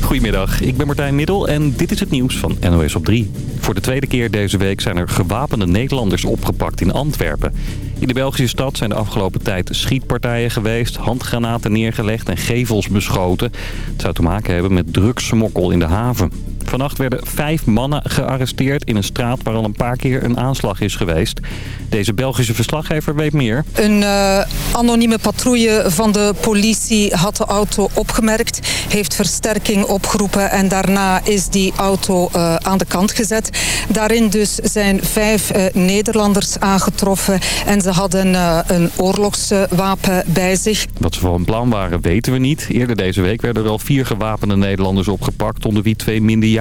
Goedemiddag, ik ben Martijn Middel en dit is het nieuws van NOS op 3. Voor de tweede keer deze week zijn er gewapende Nederlanders opgepakt in Antwerpen. In de Belgische stad zijn de afgelopen tijd schietpartijen geweest, handgranaten neergelegd en gevels beschoten. Het zou te maken hebben met drugssmokkel in de haven. Vannacht werden vijf mannen gearresteerd in een straat waar al een paar keer een aanslag is geweest. Deze Belgische verslaggever weet meer. Een uh, anonieme patrouille van de politie had de auto opgemerkt, heeft versterking opgeroepen en daarna is die auto uh, aan de kant gezet. Daarin dus zijn vijf uh, Nederlanders aangetroffen en ze hadden een oorlogswapen bij zich. Wat ze van plan waren weten we niet. Eerder deze week werden er al vier gewapende Nederlanders opgepakt onder wie twee minderjarigen.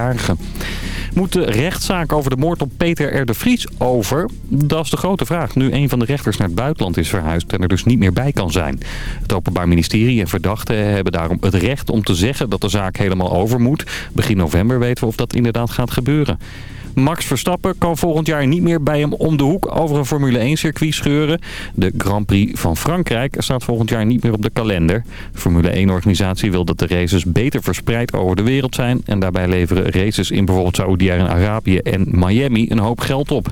Moet de rechtszaak over de moord op Peter R. de Vries over? Dat is de grote vraag. Nu een van de rechters naar het buitenland is verhuisd en er dus niet meer bij kan zijn. Het Openbaar Ministerie en verdachten hebben daarom het recht om te zeggen dat de zaak helemaal over moet. Begin november weten we of dat inderdaad gaat gebeuren. Max Verstappen kan volgend jaar niet meer bij hem om de hoek over een Formule 1-circuit scheuren. De Grand Prix van Frankrijk staat volgend jaar niet meer op de kalender. De Formule 1-organisatie wil dat de races beter verspreid over de wereld zijn. En daarbij leveren races in bijvoorbeeld Saoedi-Arabië en Miami een hoop geld op.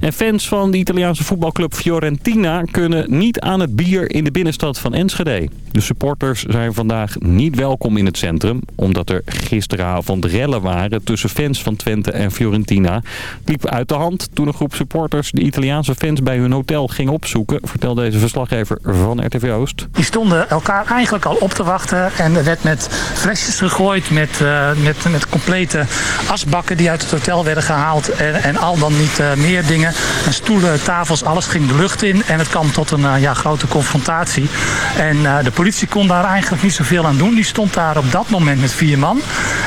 En fans van de Italiaanse voetbalclub Fiorentina kunnen niet aan het bier in de binnenstad van Enschede. De supporters zijn vandaag niet welkom in het centrum, omdat er gisteravond rellen waren tussen fans van Twente en Fiorentina. Liep uit de hand toen een groep supporters de Italiaanse fans bij hun hotel ging opzoeken, vertelde deze verslaggever van RTV Oost. Die stonden elkaar eigenlijk al op te wachten en er werd met flesjes gegooid, met, uh, met, met complete asbakken die uit het hotel werden gehaald en, en al dan niet uh, meer dingen. En stoelen, tafels, alles ging de lucht in en het kwam tot een uh, ja, grote confrontatie. En de politie kon daar eigenlijk niet zoveel aan doen. Die stond daar op dat moment met vier man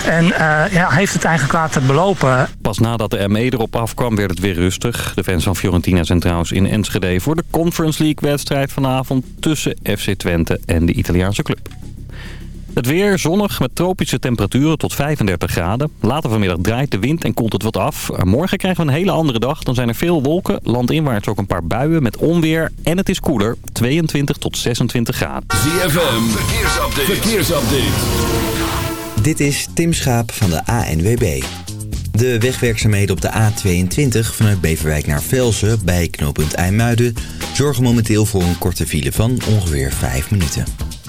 en ja, heeft het eigenlijk laten belopen. Pas nadat de ME erop afkwam werd het weer rustig. De fans van Fiorentina zijn trouwens in Enschede voor de Conference League wedstrijd vanavond tussen FC Twente en de Italiaanse club. Het weer zonnig met tropische temperaturen tot 35 graden. Later vanmiddag draait de wind en koelt het wat af. Morgen krijgen we een hele andere dag. Dan zijn er veel wolken, landinwaarts ook een paar buien met onweer. En het is koeler, 22 tot 26 graden. ZFM, verkeersupdate. verkeersupdate. Dit is Tim Schaap van de ANWB. De wegwerkzaamheden op de A22 vanuit Beverwijk naar Velsen bij knooppunt IJmuiden zorgen momenteel voor een korte file van ongeveer 5 minuten.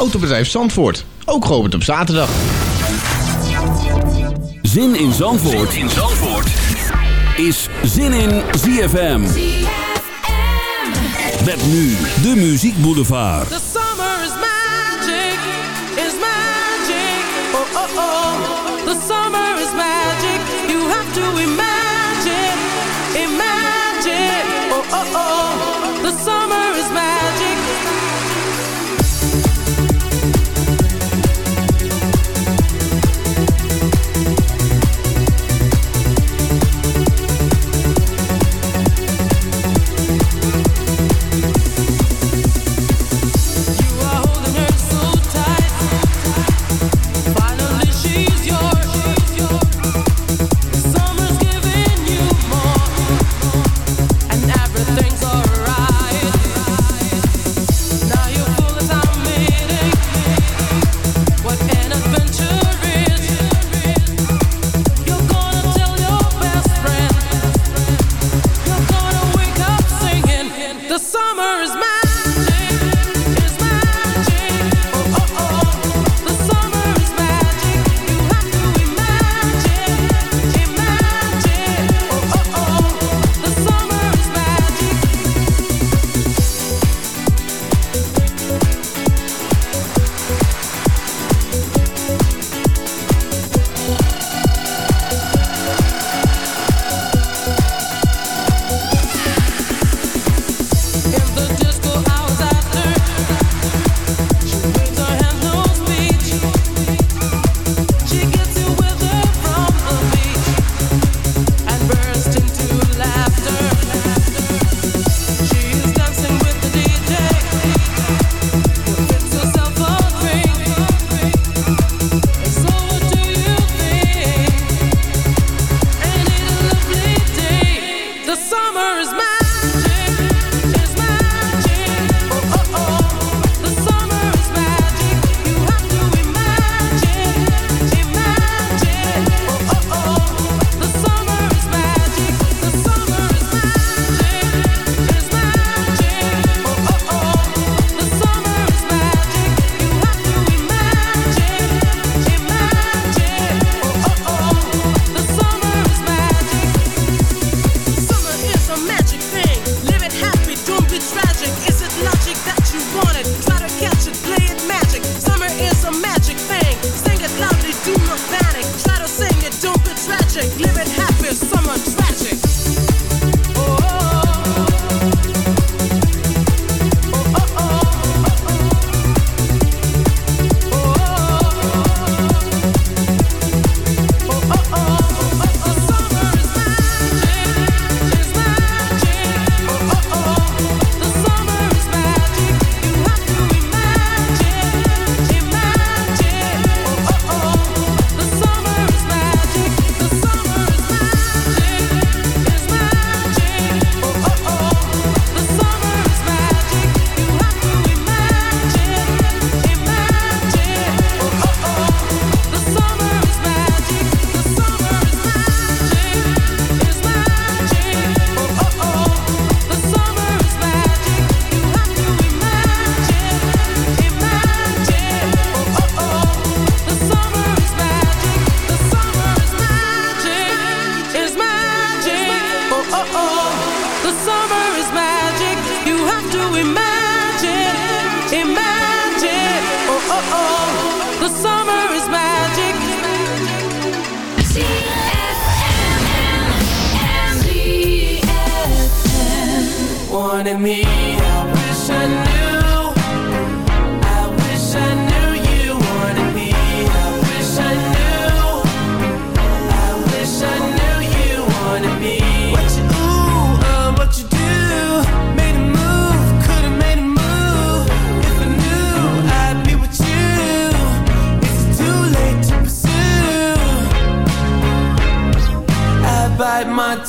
Autobedrijf Zandvoort, ook geopend op zaterdag. Zin in Zandvoort, zin in Zandvoort. is Zin in ZFM. Met nu de Muziek Boulevard.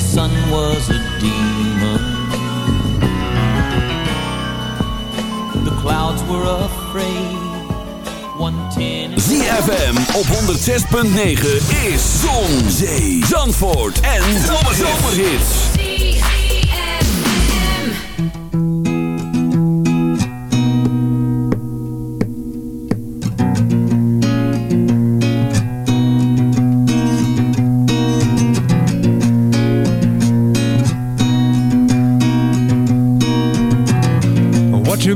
the sun was a demon. The clouds were afraid. 110 ZFM op 106.9 is Zon, Zee, Zandvoort en Zomerhits.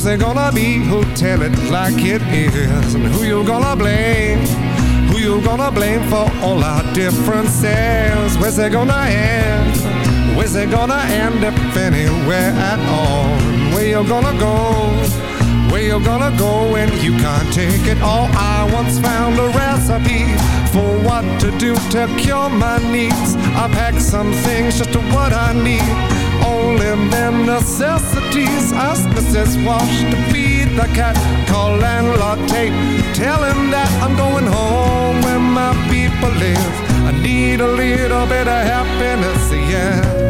Who's it gonna be who'll tell it like it is? And who you gonna blame? Who you gonna blame for all our differences? Where's it gonna end? Where's it gonna end if anywhere at all? And where you gonna go? Where you gonna go when you can't take it all? I once found a recipe for what to do to cure my needs. I packed some things just to what I need. Only them necessities. Ask Mrs. Wash to feed the cat. Call landlord Tate. Tell him that I'm going home where my people live. I need a little bit of happiness, yeah.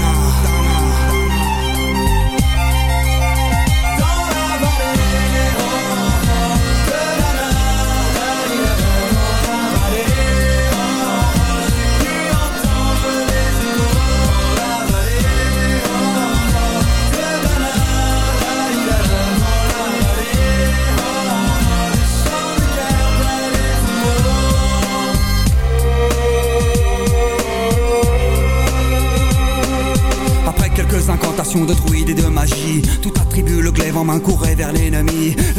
un cours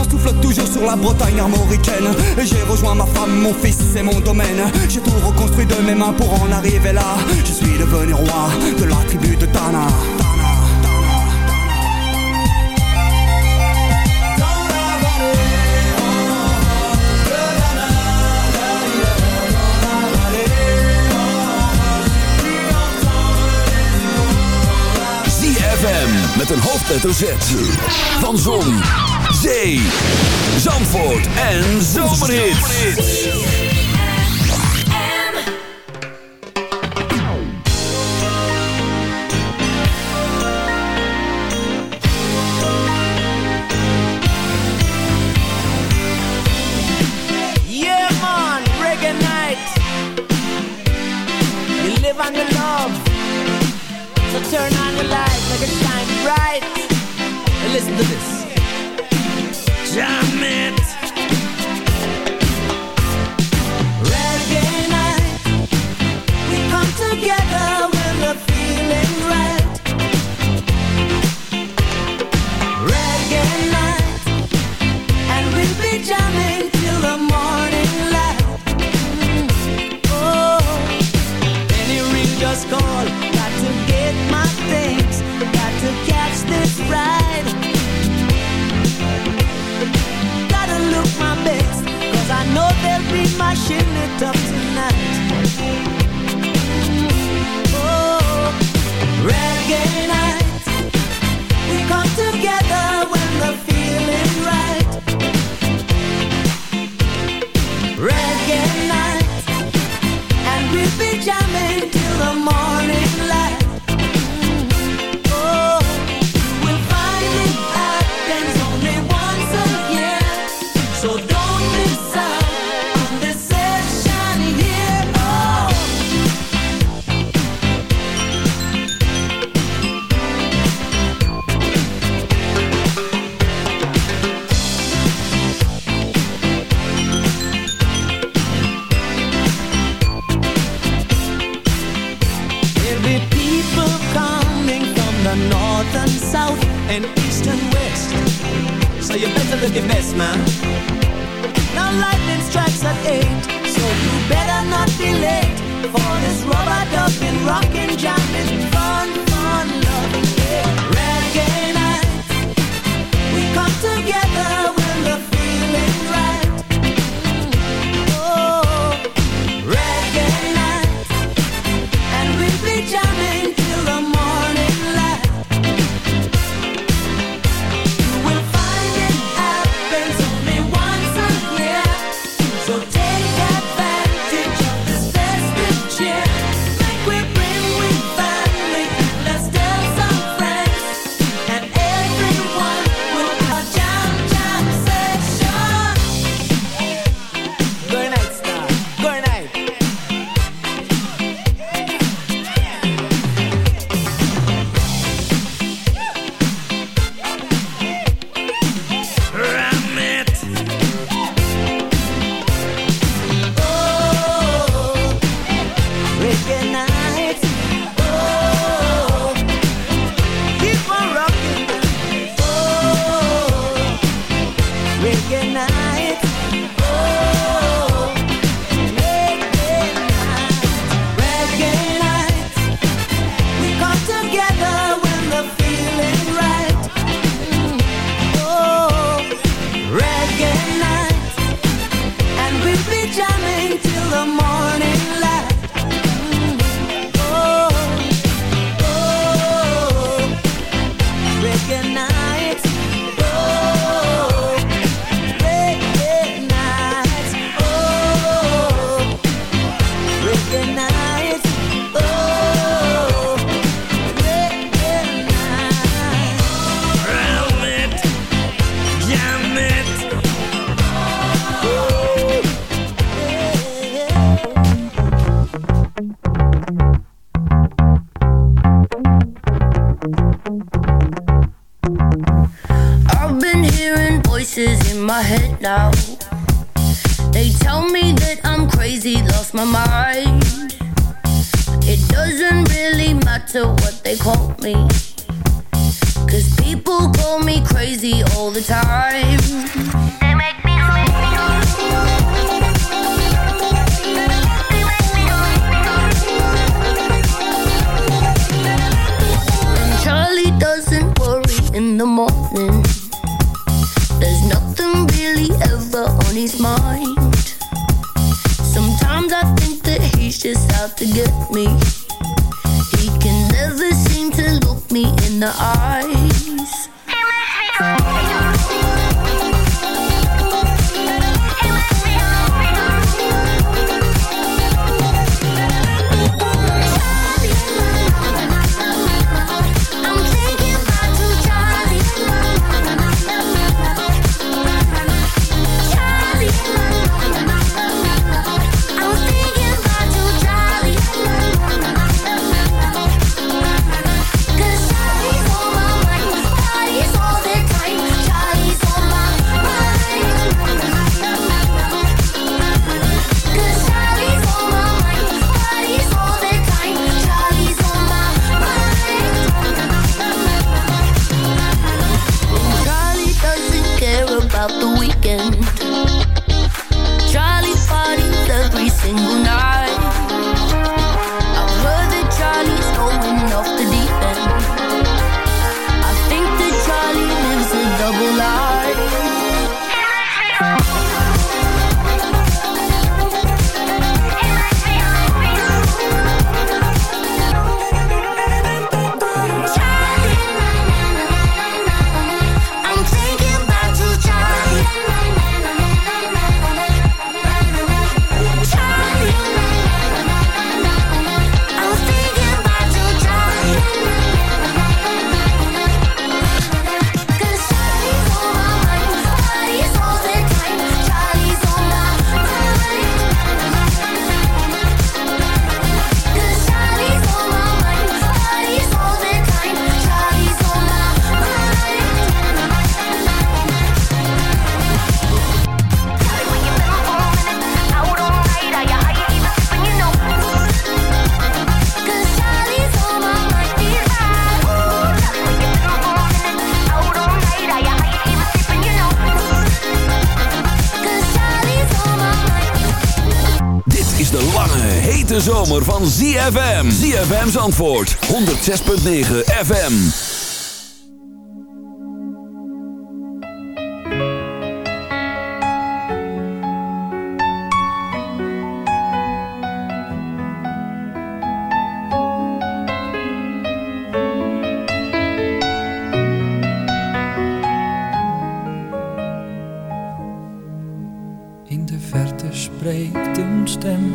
France tout flotte toujours sur la Bretagne armoricaine. Et j'ai rejoint ma femme, mon fils et mon domaine. J'ai tout reconstruit de mes mains pour en arriver là. Je suis devenu roi de la tribu de Tana. Met een hoofdletter Z. Van Zon, Zee, Zandvoort en Zomerhits. Yeah man, reggae night. You live under love. So turn on the lights, make it shine bright. And listen to this. north and south and east and west. So you better look your best, man. Now lightning strikes at eight, so you better not be late for this rubber ducking, rocking, jumping. my mind. It doesn't really matter what they call me. Cause people call me crazy all the time. ZFM's antwoord, 106.9 FM. In de verte spreekt een stem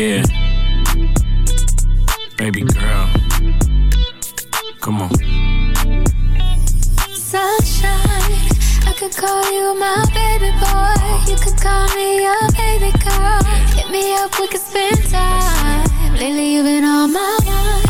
Yeah. Baby girl. Come on. Sunshine, I could call you my baby boy. You could call me your baby girl. Hit me up, we could spend time. Lately, you've been on my mind.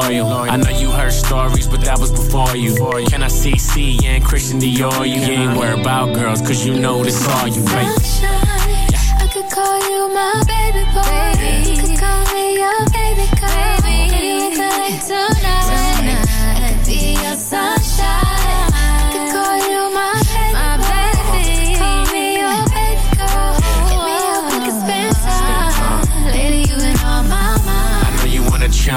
loyal. I know you heard stories, but that was before you. Can I see C and Christian Dior? You ain't worried about girls, cause you know this all you make. I could call you my baby boy. You could call me your baby girl. Baby, we could tonight. I could be your sunshine.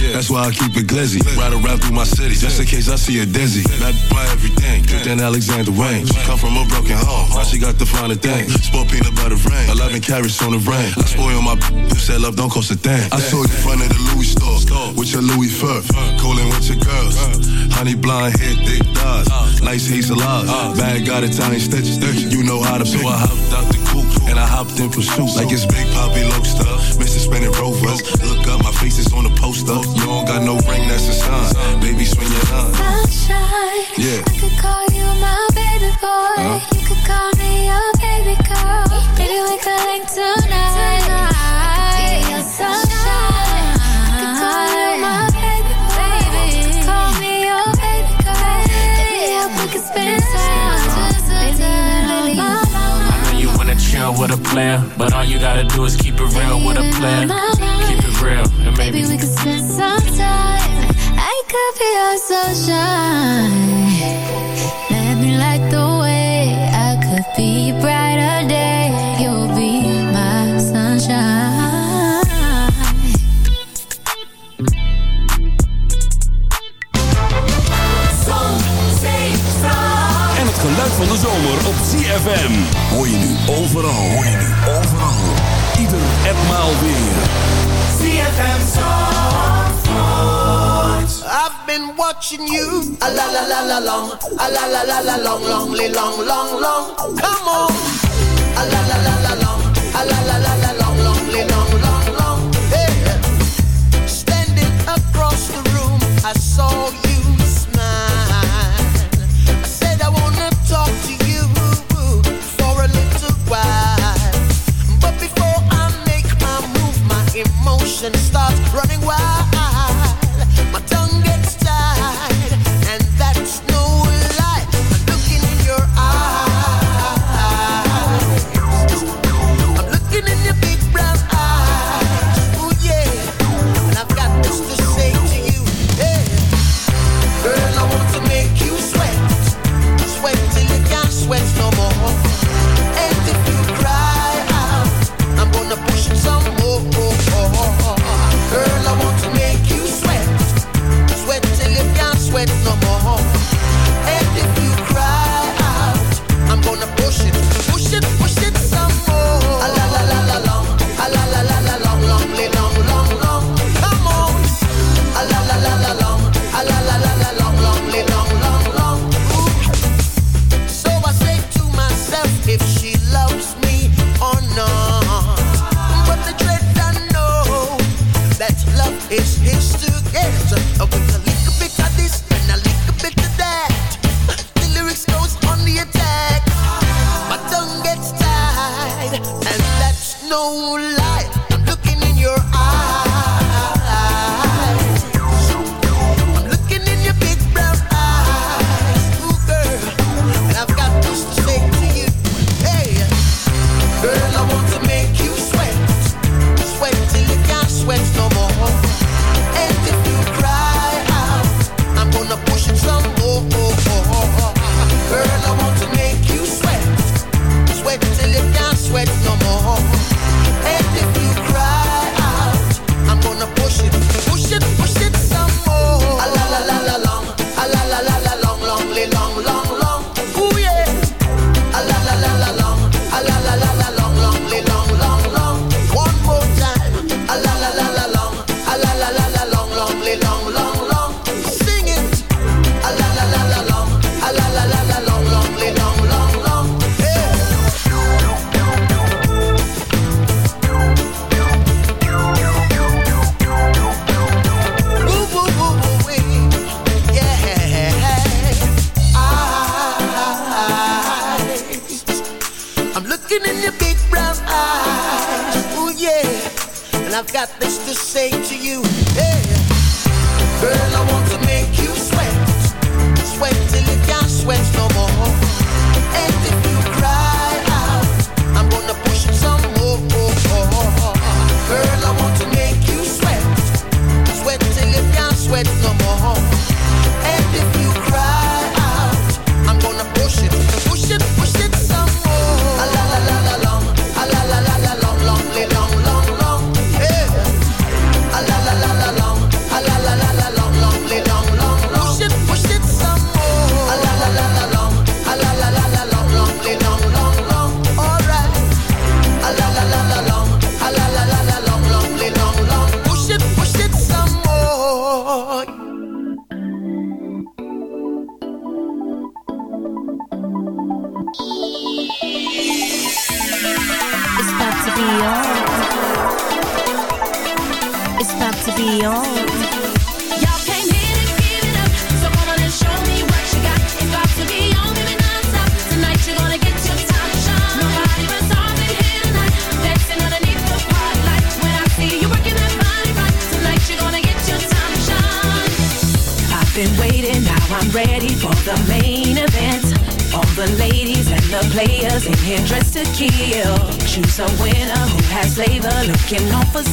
That's why I keep it glizzy. Ride around through my city. Just in case I see a dizzy. Not my everything. Than Alexander Wang. She come from a broken home. Now she got the finer thing. Sport peanut butter rain. 11 carats on the rain. I spoil my You said love don't cost a thing. I saw you in front of the Louis store. With your Louis fur. Cooling with your girls. Honey blonde hair, thick thighs. Nice hazel eyes. Bag got Italian stitches. You know how to pick. So I hopped out the coupe and I hopped in pursuit. Like it's Big Poppy Lobster. Mr. Spinning Rovers. Look up, my face is on the poster. You don't got no ring, that's a sign. Baby, swing your line. Sunshine, Yeah. I could call you my baby boy. Huh? You could call me your baby girl. Maybe we could link tonight. With a player, but all you gotta do is keep it real with a player. Keep it real, and maybe Maybe we could spend some time. I could be your sunshine. ZFM. Hoor je nu overal. Hoor je nu overal. Ieder en maal weer. ZFM Zandvoort. I've been watching you. A la la la la long. A la la la la long, long, long, long, long. Come on. A la la la la long. A la la emotion starts running wild.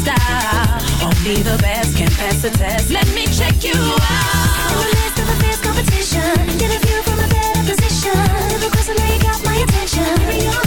Only the best can pass the test. Let me check you out. Competition. Get a view from a better position. Never question got my attention.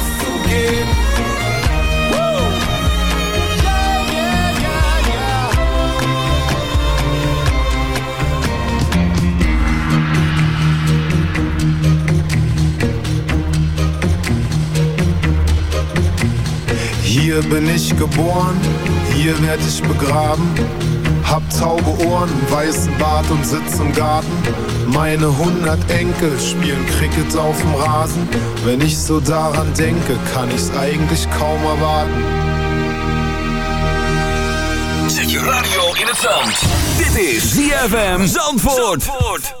Hier bin ich geboren, hier werd ich begraben. Hab taube Ohren, weißen Bart und sitz im Garten. Meine hundert Enkel spielen Cricket auf dem Rasen. Wenn ich so daran denke, kann ich's eigentlich kaum erwarten. Zet je radio in het zand. Dit is ZFM Zandvoort. I